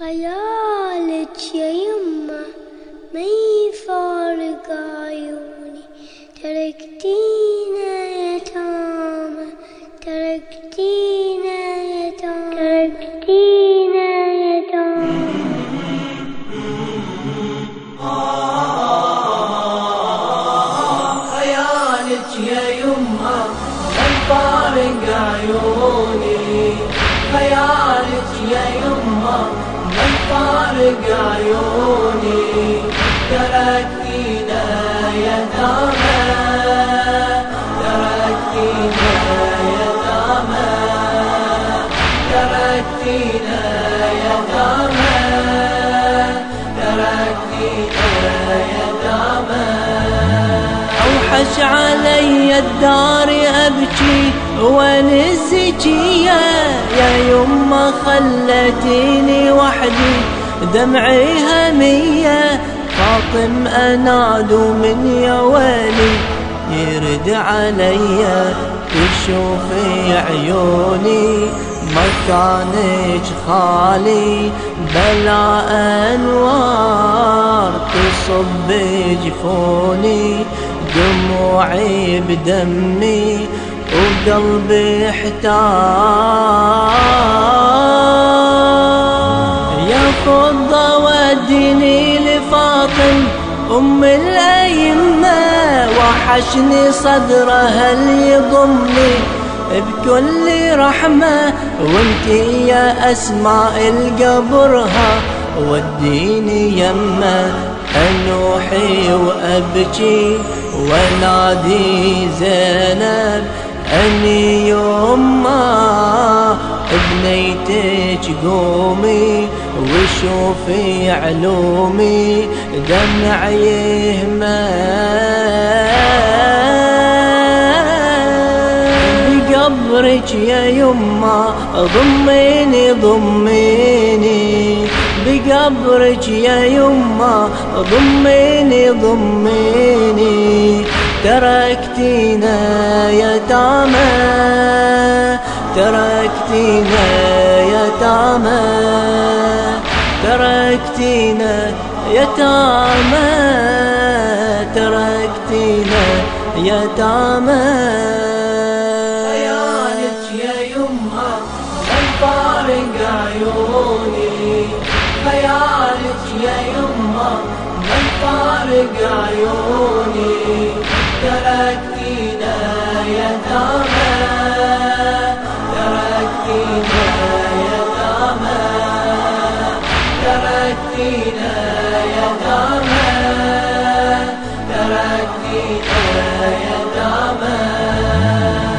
خيالك يا يمه ما يفارق عيوني تركتينا يتامى تركتينا يتامى تركتينا يتامى خيالك يا يمه ما يفارق عيوني خيالك يا يمه فارق عيوني تركتينا يتامى تركتينا يتامى تركتينا يتامى تركتينا يتامى أوحش علي الدار أبكي الزكية يا يما خلتيني وحدي. دمعي همية فاطم أناد من يا ويلي. يرد علي تشوفي عيوني. مكانك خالي. بلا أنوار تصب جفوني. دموعي بدمي. وقلبي احتار يا فضة وديني لفاطم أم الأيمة وحشني صدرها اللي يضمني؟ بكل رحمة وانتي يا أسماء القبرها وديني يمه أنوحي وأبكي ونادي زينب أني يما أبنيتك قومي وشوفي علومي دمع يهمى بقبرك يا يما ضميني ضميني. بقبرك يا يما ضميني ضميني. تركتينا يتامى تركتينا يتامى تركتينا يتامى تركتينا يتامى خيالك يا يمه الفارق عيوني. خيالك يا يمه من فارق عيوني.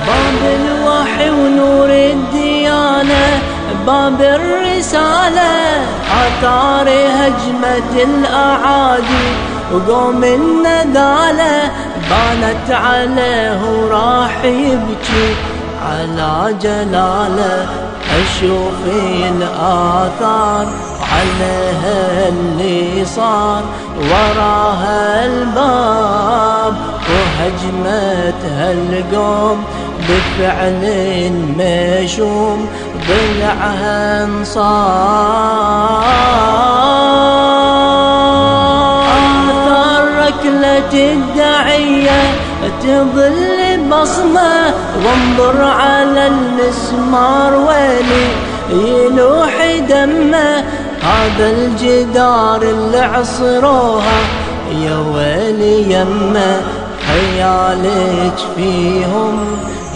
باب الوحي ونور الديانة باب الرسالة آثار هجمة الأعادي وقوم الندالة بانت عليه وراح يبكي على جلاله أشوف الآثار عليها اللي صار وراها الباب وهجمتها القوم بفعل مشوم ضلعها انصار. آثار ركلة الدعية تظل بصمة. وانظر على المسمار ويلي يلوح دمه. هذا الجدار اللي عصروها يا ويلي يمه. خيالك فيهم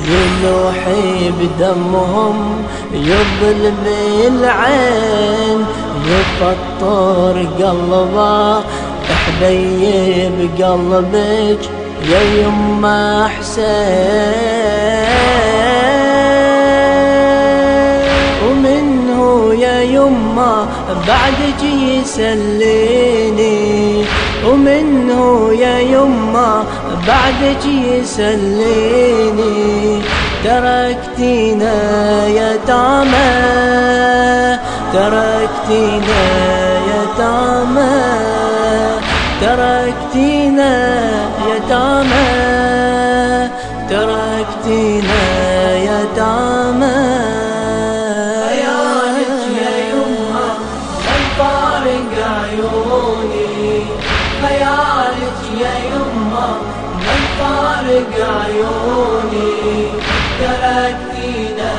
يلوحي بدمهم يظل بالعين يفطر قلبه. حبيب قلبك يا يما حسين ومنه يا يما بعدك يسليني. ومنه يا يما بعدك يسليني. تركتينا يتامى تركتينا يتامى تركتينا يتامى تركتينا يتامى. ليالك يا يمه الفارق عيوني. خيالك يا يمه الفارق عيوني. تركتينا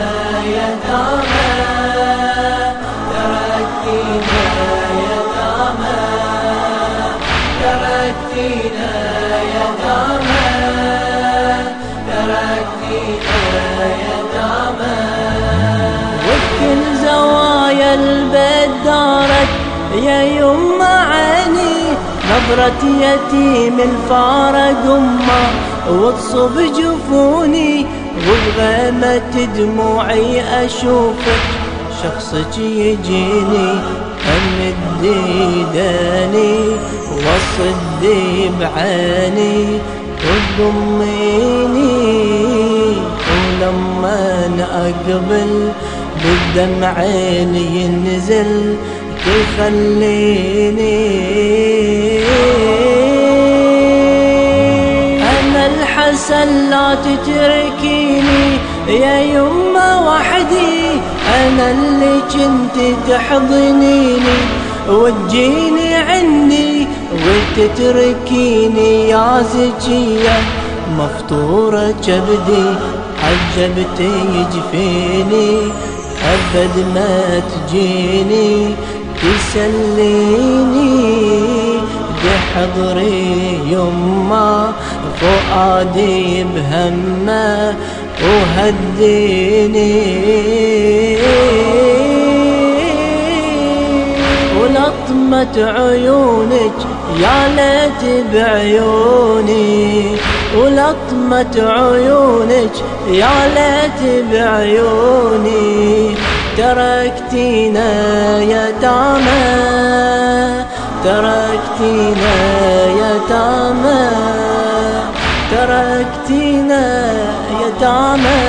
يتامى. البيت دارت يا يما عيني نظرة يتيم الفارق أمه وتصب جفوني وبغيمة دموعي أشوفك شخصك يجيني أمد ايداني وصدي بعيني وتضميني ولما أقبل بالدمع عيني ينزل تخليني. أنا الحسن لا تتركيني يا يما وحدي أنا اللي كنت تحضنيني. وتجيني عندي وتتركيني يا زكية. مفطورة كبدي عجبتي يجفيني أبد ما تجيني تسليني بحضري يما فؤادي بهمة وهديني ولطمة عيونك يا ليت بعيوني. ولطمة عيونك يا ليت بعيوني تركتينا يتامى تركتينا يتامى تركتينا يتامى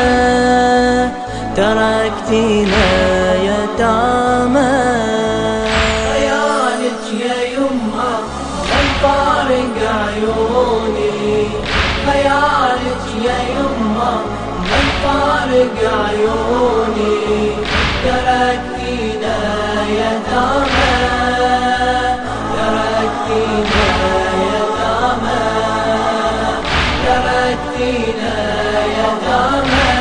تركتينا يتامى خيالك يا عيوني تركتينا يتامى تركتينا يتامى تركتينا يتامى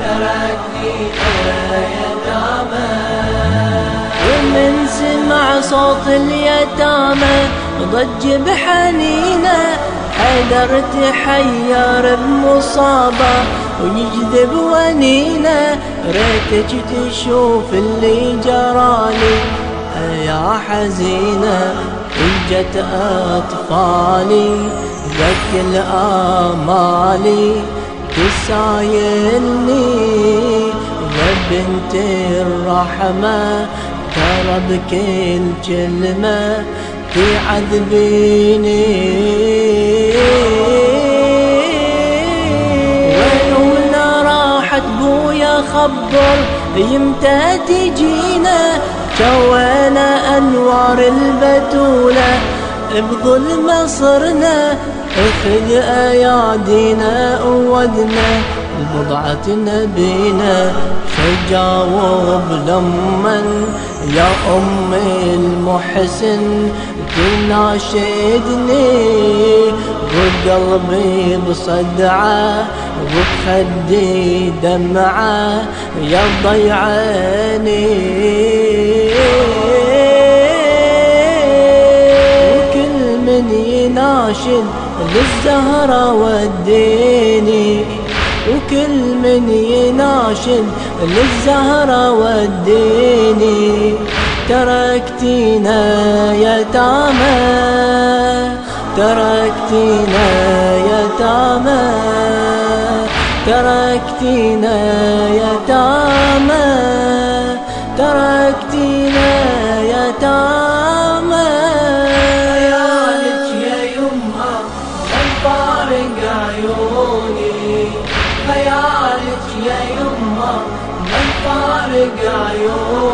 تركتينا يتامى ومن سمع صوت اليتامى ضج بحنينة حيدر تحير بمصابة. ويجذب ونينه ريتك تشوف اللي جرالي. يا حزينة اجت أطفالي ذك الأمالي. تسايلني يا بنت الرحمة ترى بكل كلمة تعذبيني خبر يمتى تجينا جوانا أنوار البتولة بظلمة صرنا اخذ أيادينا وودنا بضعة نبينا شجاوب لمن يا أم المحسن تناشدني وقلبي بصدعه وبخدي دمعة. يا ضيعاني. وكل من يناشد للزهرة وديني. وكل من يناشد للزهرة وديني. تركتينا يتامى تركتينا يتامى تركتينا يتامى تركتينا يتامى خيالك يا يما من فارق عيوني. خيالك يا يما من فارق عيوني.